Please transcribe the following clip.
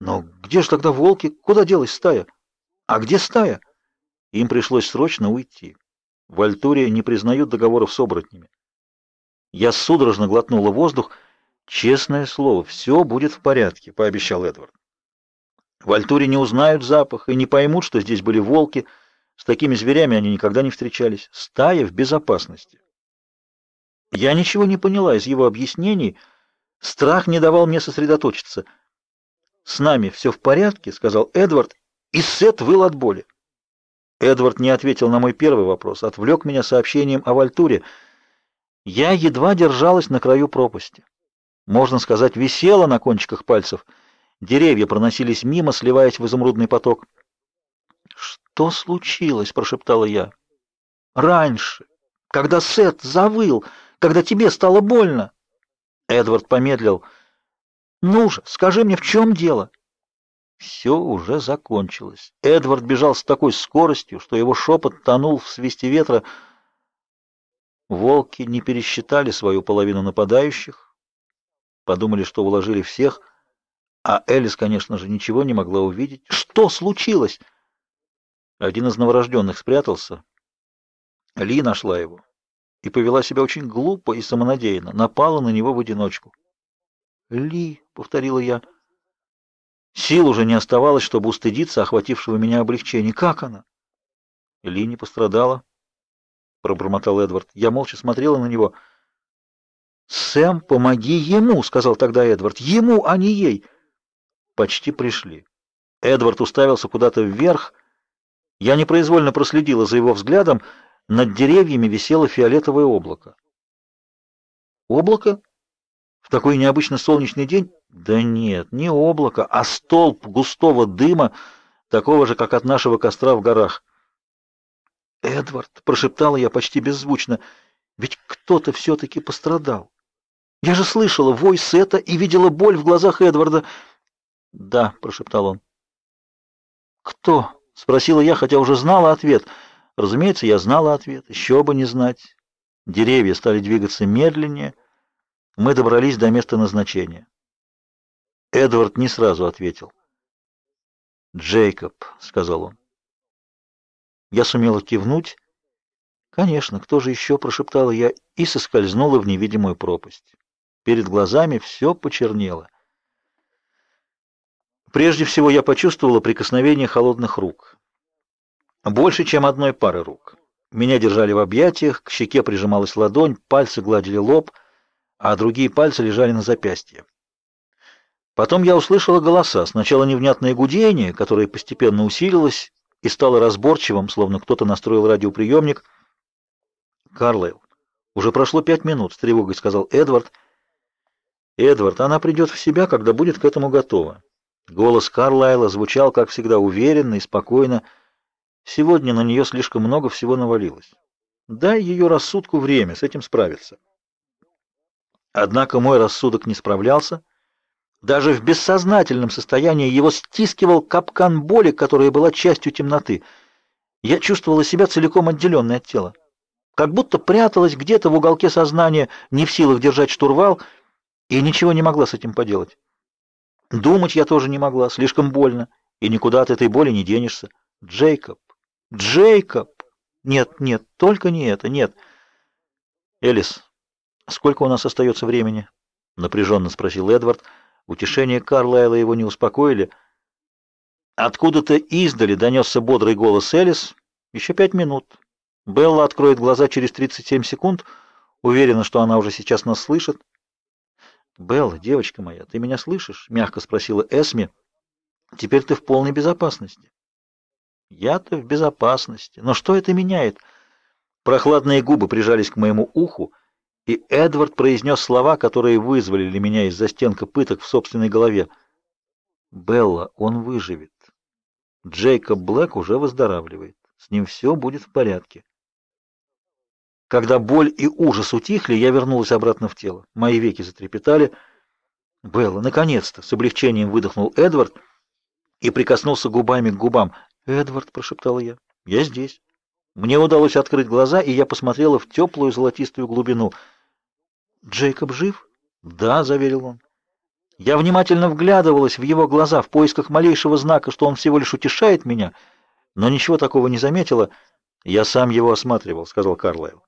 Но где же тогда волки? Куда делась стая? А где стая? Им пришлось срочно уйти. В Альтуре не признают договоров с оборотнями. Я судорожно глотнула воздух. Честное слово, все будет в порядке, пообещал Эдвард. В Альтуре не узнают запах и не поймут, что здесь были волки. С такими зверями они никогда не встречались. Стая в безопасности. Я ничего не поняла из его объяснений. Страх не давал мне сосредоточиться. «С нами все в порядке», — сказал Эдвард, и Сет выл от боли. Эдвард не ответил на мой первый вопрос, отвлек меня сообщением о Вальтуре. Я едва держалась на краю пропасти. Можно сказать, висела на кончиках пальцев. Деревья проносились мимо, сливаясь в изумрудный поток. «Что случилось?» — прошептала я. «Раньше, когда Сет завыл, когда тебе стало больно». Эдвард помедлил. Ну же, скажи мне, в чем дело? Все уже закончилось. Эдвард бежал с такой скоростью, что его шепот тонул в свисте ветра. Волки не пересчитали свою половину нападающих, подумали, что уложили всех, а Элис, конечно же, ничего не могла увидеть. Что случилось? Один из новорожденных спрятался. Ли нашла его и повела себя очень глупо и самонадеянно, напала на него в одиночку. Ли, повторила я. Сил уже не оставалось, чтобы устыдиться охватившего меня облегчения. Как она? Ли не пострадала, пробормотал Эдвард. Я молча смотрела на него. Сэм, помоги ему, сказал тогда Эдвард. Ему, а не ей. Почти пришли. Эдвард уставился куда-то вверх. Я непроизвольно проследила за его взглядом. Над деревьями висело фиолетовое облако. Облако? В такой необычно солнечный день? Да нет, не облако, а столб густого дыма, такого же, как от нашего костра в горах. Эдвард, прошептала я почти беззвучно, ведь кто-то все-таки пострадал. Я же слышала вой Сета и видела боль в глазах Эдварда. Да, прошептал он. Кто? спросила я, хотя уже знала ответ. Разумеется, я знала ответ, еще бы не знать. Деревья стали двигаться медленнее. Мы добрались до места назначения. Эдвард не сразу ответил. «Джейкоб», — сказал он. Я сумела кивнуть. «Конечно, кто же еще?» — прошептала я и соскользнула в невидимую пропасть. Перед глазами все почернело. Прежде всего я почувствовала прикосновение холодных рук. Больше, чем одной пары рук. Меня держали в объятиях, к щеке прижималась ладонь, пальцы гладили лоб — а другие пальцы лежали на запястье. Потом я услышала голоса, сначала невнятное гудение, которое постепенно усилилось и стало разборчивым, словно кто-то настроил радиоприемник. «Карлайл, уже прошло пять минут», — с тревогой сказал Эдвард. «Эдвард, она придет в себя, когда будет к этому готова». Голос Карлайла звучал, как всегда, уверенно и спокойно. Сегодня на нее слишком много всего навалилось. Дай ее рассудку время, с этим справиться. Однако мой рассудок не справлялся. Даже в бессознательном состоянии его стискивал капкан боли, которая была частью темноты. Я чувствовала себя целиком отделенной от тела. Как будто пряталась где-то в уголке сознания, не в силах держать штурвал, и ничего не могла с этим поделать. Думать я тоже не могла, слишком больно, и никуда от этой боли не денешься. Джейкоб! Джейкоб! Нет, нет, только не это, нет. Элис, Сколько у нас остается времени? напряженно спросил Эдвард. Утешение Карлайла его не успокоили. Откуда-то издали донесся бодрый голос Элис. Еще пять минут. Белла откроет глаза через 37 секунд. Уверена, что она уже сейчас нас слышит. Белла, девочка моя, ты меня слышишь? мягко спросила Эсми. Теперь ты в полной безопасности. Я-то в безопасности. Но что это меняет? Прохладные губы прижались к моему уху и Эдвард произнес слова, которые вызволили меня из застенка пыток в собственной голове. «Белла, он выживет. Джейкоб Блэк уже выздоравливает. С ним все будет в порядке». Когда боль и ужас утихли, я вернулась обратно в тело. Мои веки затрепетали. «Белла, наконец-то!» — с облегчением выдохнул Эдвард и прикоснулся губами к губам. «Эдвард», — прошептала я, — «я здесь». Мне удалось открыть глаза, и я посмотрела в теплую золотистую глубину — Джейкоб жив? Да, заверил он. Я внимательно вглядывалась в его глаза в поисках малейшего знака, что он всего лишь утешает меня, но ничего такого не заметила. «Я сам его осматривал», — сказал Карлайл.